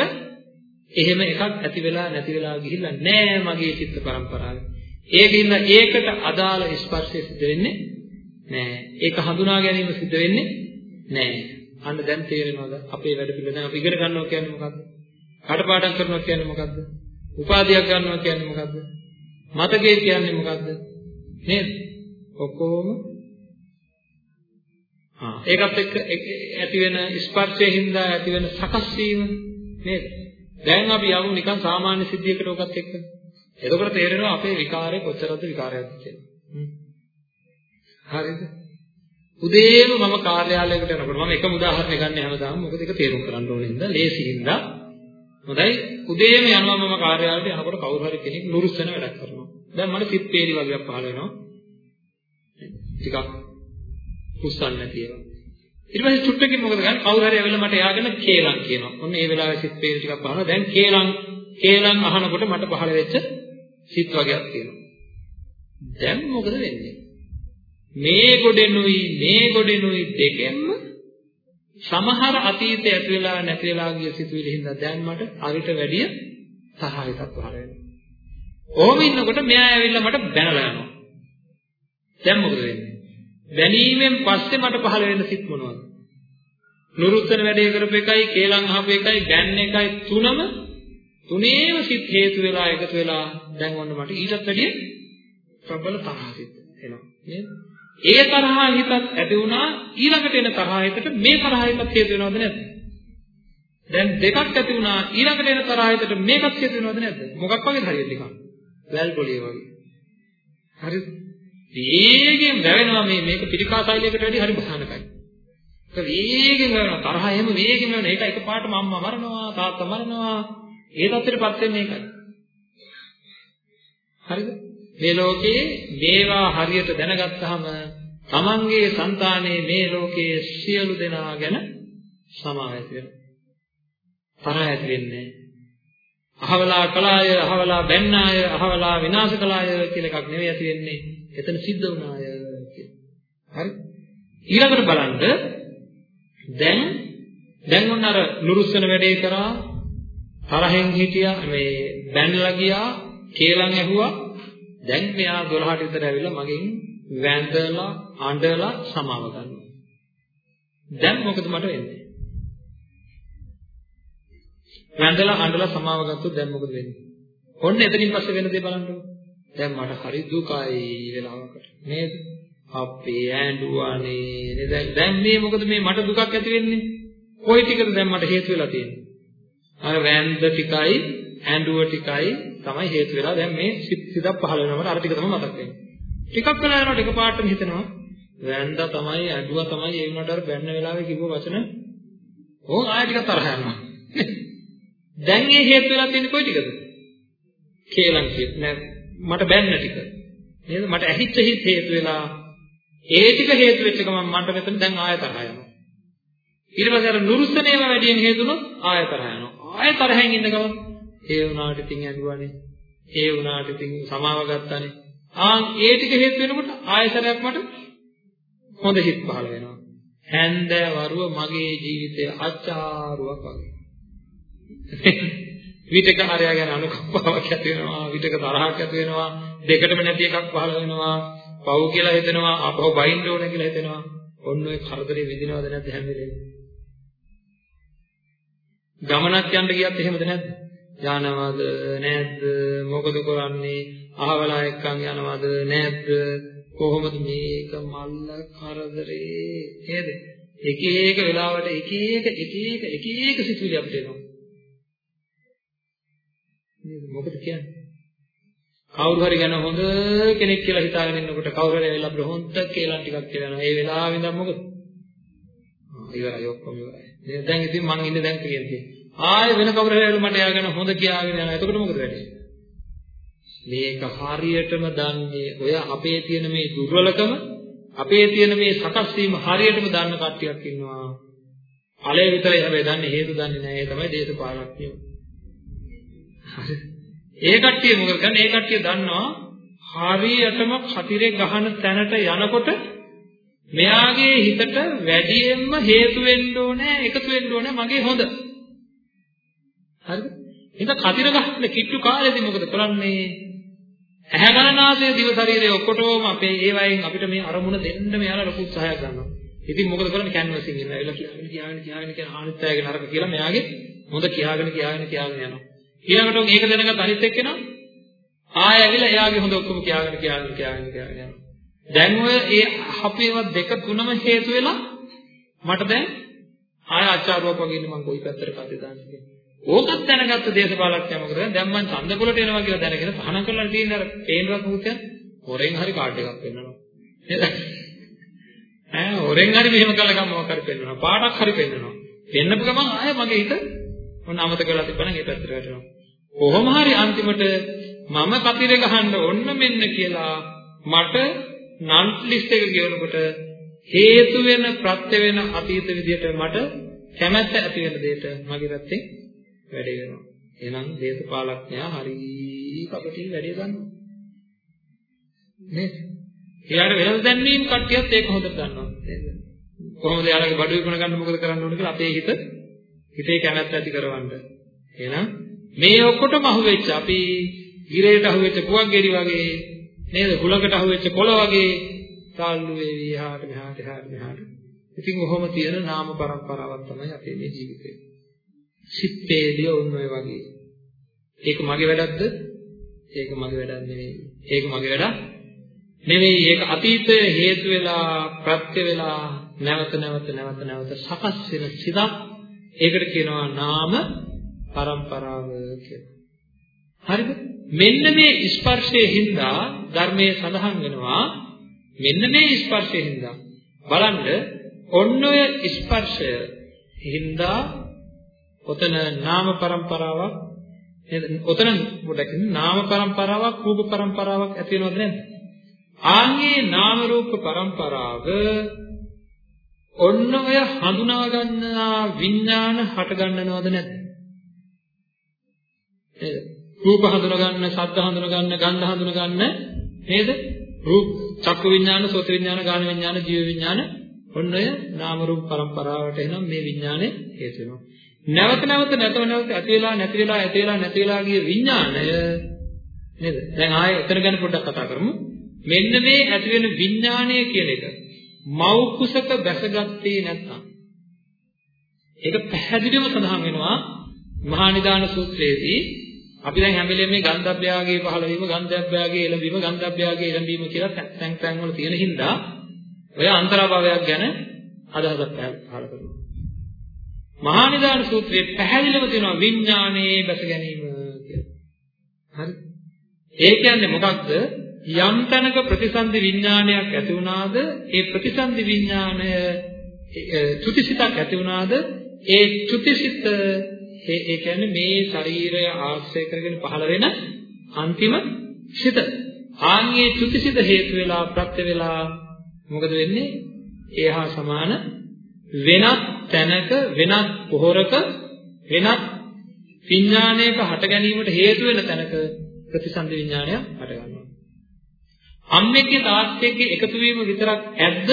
එහෙම එකක් ඇති වෙලා නැති වෙලා ගිහිල්ලා නෑ මගේ චිත්ත පරම්පරාවේ. ඒකින්ද ඒකට අදාළ ස්පර්ශය සිද්ධ වෙන්නේ නෑ. ඒක හඳුනා ගැනීම සිද්ධ වෙන්නේ නෑ. අන්න දැන් තේරෙනවද? අපේ වැඩ පිළිවෙල දැන් අපි ඉගෙන ගන්නවා කියන්නේ මොකද්ද? කටපාඩම් කරනවා කියන්නේ මොකද්ද? උපාධියක් ගන්නවා කියන්නේ මොකද්ද? මතකයේ කියන්නේ මොකද්ද? නේද? ඔක්කොම ආ ඒකත් එක්ක ඇති වෙන ස්පර්ශයෙන් හින්දා ඇති වෙන සකස් වීම නේද? දැන් අපි යමු නිකන් සාමාන්‍ය සිද්ධියකට ඔකත් එක්ක. එතකොට තේරෙනවා අපේ විකාරය කොච්චරද විකාරයක්ද කියලා. හරිද? උදේම මම කාර්යාලයකට යනකොට මම එකම උදාහරණයක් ගන්න හැමදාම මොකද ඒක තේරුම් කරන්න ඕනේ හින්දා ලේසි හින්දා හොඳයි. උදේම යනවා මම කාර්යාලයට යනකොට කවුරු හරි කෙනෙක් නුරුස්සන වැඩක් කරනවා. දැන් මට සිත් පේලි වගේක් පහල වෙනවා. ටිකක් හුස්සන්න නැති ඒවා. ඊට පස්සේ චුට්ටකින් මොකද ගන්නේ කවුරු හරි ඇවිල්ලා මට එයාගෙන කේලම් කියනවා. ඔන්න ඒ වෙලාවේ සිත් පේලි ටිකක් පහනවා දැන් කේලම් කේලම් අහනකොට මට පහල වෙච්ච සිත් වගේක් තියෙනවා දැන් මොකද වෙන්නේ මේ ගොඩෙනුයි මේ ගොඩෙනුයි දෙකෙන්ම සමහර අතීතයේ ඇති වෙලා නැති වෙලා ගිය සිතුවිලි හින්දා දැන් මට අරිට වැඩිය සහායකක් පහළ වෙනවා. ඕම ඉන්නකොට මෙයා ඇවිල්ලා මට බැනලා යනවා. දැන් මොකද වෙන්නේ? බැනීමෙන් පස්සේ මට පහළ වෙන සිත් මොනවද? නුරුත්තර වැඩේ කරපු එකයි, කේලම් අහපු එකයි, බැන්න එකයි තුනම තුනේම සිත් හේතු වෙලා එකතු වෙලා දැන් ඔන්න මට ඊටත් වැඩිය ප්‍රබල තරහිත එනවා. නේද? ඒ තරහා හිතත් ඇති වුණා ඊළඟට එන තරහා හිතට මේ තරහා හිතත් හේතු වෙනවද නැද්ද? දැන් දෙකක් ඇති වුණා ඊළඟට එන තරහා හිතට මේකත් හේතු වෙනවද නැද්ද? මොකක් වගේද හරියට නිකන්? වැල් පොලිය වගේ. හරිද? වේගෙන් වැවෙනවා මේ මේක පිටිකා සෛලයකට වැඩිය හරි භයානකයි. ඒක වේගෙන් වැවෙනවා තරහා එහෙම වේගෙන් වැවෙනවා. ඒක එකපාරටම අම්මා මරනවා තාත්තා මරනවා. ඒ තත්ත්වයටපත් වෙන්නේ ඒකයි. හරිද? මේ ලෝකේ මේවා හරියට දැනගත්තාම තමන්ගේ సంతානයේ මේ ලෝකයේ සියලු දෙනා ගැන සමාව ඇති වෙනවා. තරහ ඇති වෙන්නේ අහවලා කලාය, අහවලා බැන්නාය, අහවලා විනාශ කලාය කියලා එකක් නෙවෙයි ඇති වෙන්නේ. එතන සිද්ධ වුණාය කියලා. හරි? ඊළඟට බලන්න දැන් දැන් ඔන්න අර නුරුස්සන වැඩේ කරා තරහෙන් හිටියා මේ බැනලා ගියා කේලම් ඇහුවා දැන් මෙයා 12ට විතර ඇවිල්ලා මගෙන් වැඳලා අඬලා සමාව ගන්නවා. දැන් මොකද මට වෙන්නේ? වැඳලා අඬලා සමාව ගත්තොත් දැන් මොකද වෙන්නේ? ඔන්න එතනින් පස්සේ වෙන දේ බලන්නකෝ. දැන් මට හරි දුකයි වෙලාවකට. නේද? අපේ ඇඬුවානේ නේද? දැන් මේ මොකද මේ මට දුකක් ඇති වෙන්නේ? කොයි ටිකද දැන් මට හේතු වෙලා තියෙන්නේ? අර වැඳ ටිකයි ඇඬුව ටිකයි තමයි හේතු වෙලා දැන් මේ සිත් සිතක් පහළ වෙනවට අර ටික තමයි මතක් වෙන්නේ. ටිකක් වෙලා යනකොට එකපාරටම හිතෙනවා වැන්දා තමයි ඇඬුවා තමයි ඒ වුණාට අර බැන්න වෙලාවේ කිව්ව වචන ඕන් ආයෙ ටිකක් තරහ යනවා. දැන් මේ හේතු වෙලා තියෙන්නේ කොයි ටිකද? කේලම් කිය නෑ මට බැන්න ටික. නේද? මට ඇහිච්ච හිත් හේතු වෙලා ඒ ටික හේතු වෙච්ච ගමන් මට මෙතන දැන් ආයෙ තරහ යනවා. ඊට පස්සේ අර නුරුස්සනේම වැඩියෙන් හේතුනොත් ආයෙ තරහ යනවා. ආයෙ තරහෙන් ඉන්න ගමන් ඒ වුණාට ඉතින් ඇඬුවානේ. ඒ වුණාට ඉතින් සමාව ගත්තානේ. ආන් ඒ ටික හේතු වෙනකොට ආයෙසරයක් මට හොඳ හිත් පහළ වෙනවා. හැන්දෑවරුව මගේ ජීවිතයේ අචාරුවක් වගේ. විතක හරයා ගැන අනුකම්පාවක් ඇති වෙනවා, විතක තරහක් ඇති වෙනවා, දෙකටම නැති එකක් පහළ වෙනවා, පව් කියලා හිතෙනවා, අපව බයින්න ඕන කියලා හිතෙනවා. ඔන්න ඔය කරදරේ විඳිනවද නැද්ද හැම වෙලේම? ගමනක් යන්න ගියත් එහෙමද නැද්ද? යනවද නැද්ද? මොකද කරන්නේ? අහවලා එක්කන් යනවද නැද්ද? කොහොමද මේක මල්ල කරදරේ නේද? එක එක වෙලාවට එක එක එක එක එක එක සිතුවිලි අපිට එනවා. නේද? මොකද කියන්නේ? කවුරු හරි ගැන හොඳ කෙනෙක් කියලා හිතාගෙන ඉන්නකොට කවුරු හරි ඇවිල්ලා අපිට හොඳ කියලා ටිකක් කියනවා. ඒ වෙලාවෙ ඉඳන් මොකද? ඉවරයි ඔක්කොම ඉවරයි. දැන් ඉතින් මං ඉන්නේ දැන් කියන්නේ. ආයෙ වෙන කවුරු හරි ඇවිල්ලා මට එයාගෙන හොඳ කියාගෙන යනවා. එතකොට මොකද වෙන්නේ? මේක හරියටම දන්නේ ඔය අපේ තියෙන මේ දුර්වලකම අපේ තියෙන මේ සකස් වීම හරියටම දන්න කට්ටියක් ඉන්නවා. ඵලය විතරයි හැබැයි දන්නේ හේතු දන්නේ නැහැ. ඒ තමයි දේශපාලඥයෝ. හරි. ඒ කට්ටිය මොකද කරන්නේ? ඒ කට්ටිය දන්නවා හරියටම කතිරේ ගහන තැනට යනකොට මෙයාගේ හිතට වැඩියෙන්ම හේතු වෙන්න ඕනේ එකතු වෙන්න ඕනේ මගේ හොඳ. හරිද? එහෙනම් කතිර ගහන්න කිට්ටු කාලෙදී මොකද කරන්නේ? ඇහැ ගණනාසය දිව ශරීරය ඔක්කොටම අපේ ඒ වයින් අපිට මේ අරමුණ දෙන්න මෙයාලා ලොකු උත්සාහයක් ගන්නවා. ඉතින් මොකද කරන්නේ කැන්වසින් ඉන්න. එල කියාගෙන කියාගෙන කියාගෙන කියන අනිත් අයගේ නරක කියලා මෙයාගේ හොඳ කියාගෙන කියාගෙන කියාගෙන යනවා. ඊළඟට ඒක දැනගත් අනිත් එක්කෙනා ආය ඇවිල්ලා එයාගේ හොඳ ඔක්කොම කියාගෙන කියාගෙන කියාගෙන කියාගෙන යනවා. දැන් ඔය ඒ අපේව දෙක තුනම හේතු වෙලා මට දැන් ආය ආචාරුවක් වගේ ඉන්න මම කොයි පැත්තට කතා දාන්නේ කියලා. ඕකත් දැනගත්ත දේශපාලකයා මොකද දැන් මං ඡන්දකොලට එනවා කියලා දැනගෙන සහන කරලා තියෙන අර පේනවත් මුත්‍යන් හොරෙන් හරි කාඩ් එකක් පෙන්නනවා. නේද? ඈ හොරෙන් හරි මෙහෙම කළා ගම මොකක් හරි පෙන්නනවා. පාටක් හරි පෙන්නනවා. පෙන්නපු ගමන් ආයෙ මගේ හිත මොන අමතක කරලා තිබ්බනම් ඒ පැත්තට වැටෙනවා. කොහොම හරි අන්තිමට මම කතිරේ ගහන්න ඕන්න මෙන්න කියලා මට නන් ලිස්ට් එක ගෙවනකොට හේතු වෙන ප්‍රත්‍ය වෙන අතීත විදියට මට කැමැත්ත ඇති වෙන දෙයට මගේ පැත්තෙන් වැඩේ වෙනවා. එහෙනම් දේශපාලඥයා හරි කපටින් වැඩේ ගන්නවා. නේද? එයාට වෙනස් දැන්වීම කට්ටියත් ඒක හොඳට දන්නවා නේද? කොහොමද යාළගේ බඩු විකුණ ගන්න මොකද කරන්න ඕන කියලා අපේ හිත හිතේ කැමැත්ත ඇති කරවන්න. එහෙනම් මේ ඔක්කොටම අහුවෙච්ච අපි ගිරේට අහුවෙච්ච පුවක් ගෙඩි වගේ නේද? හුලඟට අහුවෙච්ච කොළ වගේ සාල්ලු වේවි එහාට මෙහාට එහාට මෙහාට ඉතින් කොහොම තියෙන නාම પરම්පරාවක් තමයි අපේ මේ ජීවිතේ. සිත්තේදී වුණ ඔය වගේ. ඒක මගේ වැඩක්ද? ඒක මගේ වැඩක් නෙවෙයි. ඒක මගේ වැඩක් නෙවෙයි. ඒක අතීතය හේතු වෙලා ප්‍රත්‍ය වෙලා නැවත නැවත නැවත නැවත සකස් වෙන සිතක්. ඒකට කියනවා නාම પરම්පරාව කියලා. හරිද? මෙන්න මේ ස්පර්ශයේ හින්දා ධර්මයේ සඳහන් වෙනවා මෙන්න මේ ස්පර්ශයේ හින්දා බලන්න ඔන්න ඔය ස්පර්ශය හින්දා ඔතන නාම પરම්පරාවක් නේද? ඔතන ගොඩක් නාම પરම්පරාවක්, රූප પરම්පරාවක් ඇති වෙනවද නැද්ද? ආන්ගේ නාම රූප પરම්පරාව ඔන්න ඔය හඳුනා ගන්නා විඥාන හට ගන්නවද නැද්ද? නේද? රූප හඳුනා ගන්න, ශබ්ද හඳුනා ගන්න, ගන්ධ හඳුනා ගන්න නේද? රූප, චක්කු විඥාන, සෝත විඥාන, ගාන විඥාන, ජීව විඥාන ඔන්න ඔය නාම රූප પરම්පරාවට එනම් මේ විඥානේ හේතු වෙනවා. නැවත නැවත නැතව නැවත ඇති වෙලා නැති වෙලා ඇති වෙලා නැති වෙලා ගිය විඥාණය නේද? දැන් ආයේ එතන ගැන පොඩ්ඩක් කතා කරමු. මෙන්න මේ ඇති වෙන විඥාණය කියන එක මව් කුසක බැසගත්තේ නැත්නම් ඒක පැහැදිලිවම සඳහන් වෙනවා මහා නිදාන සූත්‍රයේදී අපි දැන් හැම වෙලේම මේ ගන්ධබ්බයාගේ පහළවීම ගන්ධබ්බයාගේ එළඹීම ගන්ධබ්බයාගේ එළඹීම කියලා තැන් තැන් වල තියෙන හින්දා ඔය අන්තරාභවයක් ගැන අදහසක් පහළ කරනවා මහා නිදාන සූත්‍රයේ පැහැදිලිව තියෙනවා විඥානයේ බැස ගැනීම කියලා. හරි. ඒ කියන්නේ මොකක්ද? යම් තැනක ප්‍රතිසන්දි විඥානයක් ඇති වුණාද ඒ ප්‍රතිසන්දි විඥානය චුතිසිතක් ඇති වුණාද ඒ චුතිසිත ඒ ඒ කියන්නේ මේ ශරීරය ආශ්‍රය කරගෙන පහළ වෙන අන්තිම සිත. ආන්ගේ චුතිසිත හේතු වෙලා ප්‍රත්‍ය වෙලා මොකද වෙන්නේ? ඒහා සමාන වෙනත් තැනක වෙනත් පොහොරක වෙනත් විඥානයක හට ගැනීමට හේතු වෙන තැනක ප්‍රතිසන්දි විඥානය හට ගන්නවා. අම්මෙක්ගේ තාත්තෙක්ගේ එකතු වීම විතරක් ඇද්ද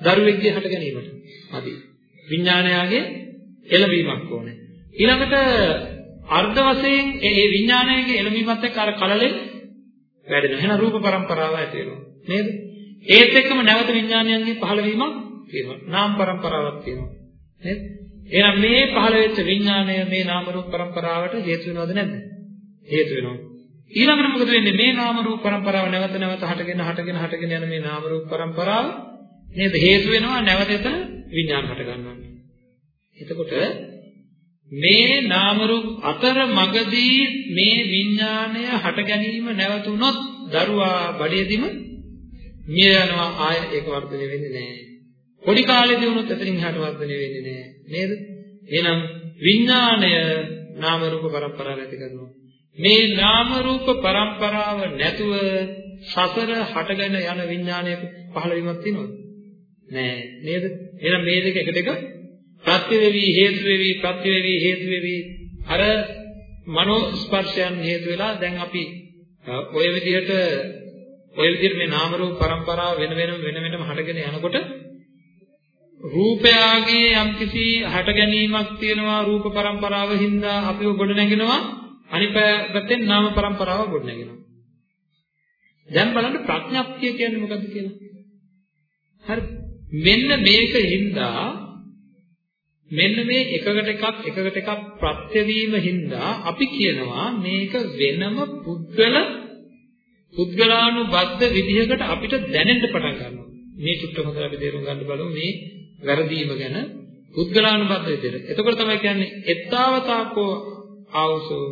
දරුවෙක්ගේ හට ගැනීමට? අදි. විඥානයගේ එළවීමක් ඕනේ. ඊළඟට අර්ධ වශයෙන් ඒ විඥානයේ එළඹීමත් එක්ක අර කලලෙන් වැඩෙනවා. එහෙනම් රූප પરම්පරාව ඇති වෙනවා. නේද? ඒත් එක්කම නැවත විඥානයන්ගේ පහළවීමක් තියෙනවා. නාම પરම්පරාවක් තියෙනවා. නේද? එහෙනම් මේ පහළ වෙච්ච විඥානය මේ නාම රූප પરම්පරාවට හේතු වෙනවද නැද්ද? හේතු වෙනවා. ඊළඟට මොකද වෙන්නේ? මේ නාම රූප પરම්පරාව නැවත නැවත හටගෙන හටගෙන හටගෙන යන මේ නාම රූප પરම්පරාව නේද හේතු වෙනවා නැවත එතන විඥාන හට ගන්නවා. එතකොට මේ නාම රූප අතර මගදී මේ විඥාණය හට ගැනීම නැවතුනොත් දරුවා බඩේදීම මිය යනවා ආය ඒක වර්ධනය වෙන්නේ නැහැ. පොඩි කාලෙදී වුණොත් එතනින් එහාට වර්ධනය වෙන්නේ නැහැ. නේද? එහෙනම් විඥාණය නාම රූප පරම්පරාව ඇති කරනවා. මේ නාම රූප පරම්පරාව නැතුව සසර හටගෙන යන විඥානයක පහළ වීමක් තියෙනවද? නෑ නේද? එහෙනම් මේ දෙක එකට එක ප්‍රත්‍ය වේවි හේතු වේවි ප්‍රත්‍ය වේවි හේතු වේවි අර මනෝ ස්පර්ශයන් හේතු වෙලා දැන් අපි ඔය විදිහට ඔය විදිහට මේ නාම රූප પરම්පරාව වෙන වෙනම වෙන වෙනම හටගෙන යනකොට රූපයාගේ යම්කිසි හට ගැනීමක් තියෙනවා රූප પરම්පරාව හින්දා අපිව ගොඩ නැගෙනවා. අනිත් පැත්තෙන් නාම પરම්පරාව ගොඩ නැගෙනවා. දැන් බලන්න ප්‍රඥාප්තිය කියන්නේ මොකද්ද කියලා. හරි. මෙන්න මේක හින්දා මෙන්න මේ එකකට එකක් එකකට එකක් ප්‍රත්‍යවීම හින්දා අපි කියනවා මේක වෙනම පුද්ගල පුද්ගලානුබද්ධ විදිහකට අපිට දැනෙන්න පටන් ගන්නවා. මේ චුට්ට හොඳට අපි තේරුම් ගන්න බලමු මේ වැරදීම ගැන පුද්ගලානුබද්ධ විදිහට. එතකොට තමයි කියන්නේ එත්තාවතාකෝ ආවසෝ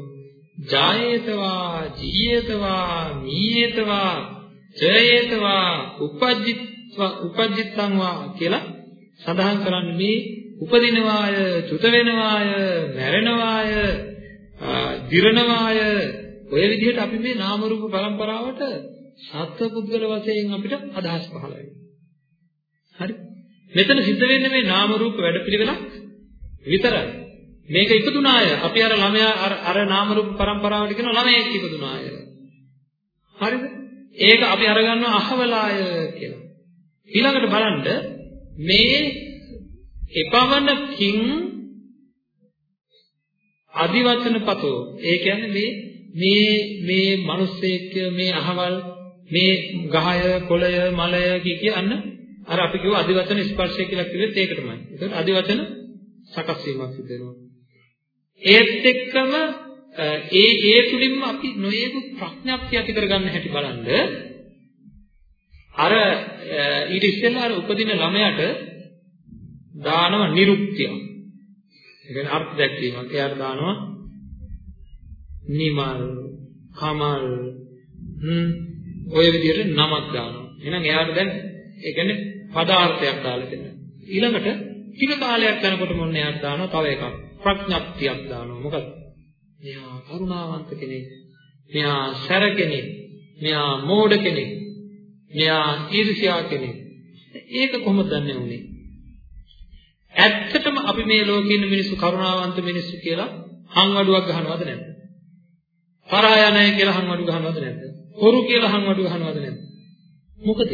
ජායේතවා ජීයේතවා මීයේතවා ජයේතවා උපජ්ජිත්වා උපජ්ජිත්තං වා කියලා සඳහන් කරන්නේ මේ උපදිනවාය, චුත වෙනවාය, මැරෙනවාය, දිරණවාය ඔය විදිහට අපි මේ නාම රූප පරම්පරාවට සත්ව පුද්ගල වශයෙන් අපිට අදහස් පහළ හරි. මෙතන සිද්ධ වෙන්නේ මේ නාම රූප වැඩපිළිවෙලක් විතරයි. මේක ඉපදුනාය. අපි අර ළමයා අර අර නාම රූප පරම්පරාවට කියන ළමයෙක් ඉපදුනාය. හරිද? ඒක අපි අරගන්නවා අහවලාය කියලා. ඊළඟට බලන්න මේ එපමණකින් අදිවචනපතෝ ඒ කියන්නේ මේ මේ මේ මිනිස්සෙක් මේ අහවල් මේ ගහය කොළය මලය කියන්න අර අපි කියව අදිවචන ස්පර්ශය කියලා කිව්වෙත් ඒකටමයි. ඒකට අදිවචන සකස් වීමක් සිදු වෙනවා. ඒත් එක්කම ඒ ඒ තුලින්ම අපි නොයේකු ප්‍රඥාප්තිය ඇති කරගන්න හැටි බලන්න අර ඊට ඉස්සෙල්ලා අර උපදින ළමයාට දානවා නිරුක්තිය. ඒ කියන්නේ අර්ථ දැක්වීමක්. එයාට දානවා නිමල්, කමල්, හ්ම් ඔය විදිහට නමක් දානවා. එහෙනම් එයාට දැන් ඒ කියන්නේ පදාර්ථයක් දාලා දෙන්න. ඊළඟට ටික කාලයක් යනකොට මොන්න එයාට දානවා තව එකක්. ප්‍රඥප්තියක් දානවා. මොකද? මෙයා කරුණාවන්ත කෙනෙක්. මෙයා සැර කෙනෙක්. මෙයා මෝඩ කෙනෙක්. මෙයා ඊර්ෂ්‍යා කෙනෙක්. ඒක කොහොමද දන්නේ උනේ? ඇත්තටම අපි මේ ලෝකේ ඉන්න මිනිස්සු කරුණාවන්ත මිනිස්සු කියලා හංවඩුවක් ගහනවද නැද්ද? පරායනය කියලා හංවඩු ගහනවද නැද්ද? හොරු කියලා හංවඩු ගහනවද නැද්ද? මොකද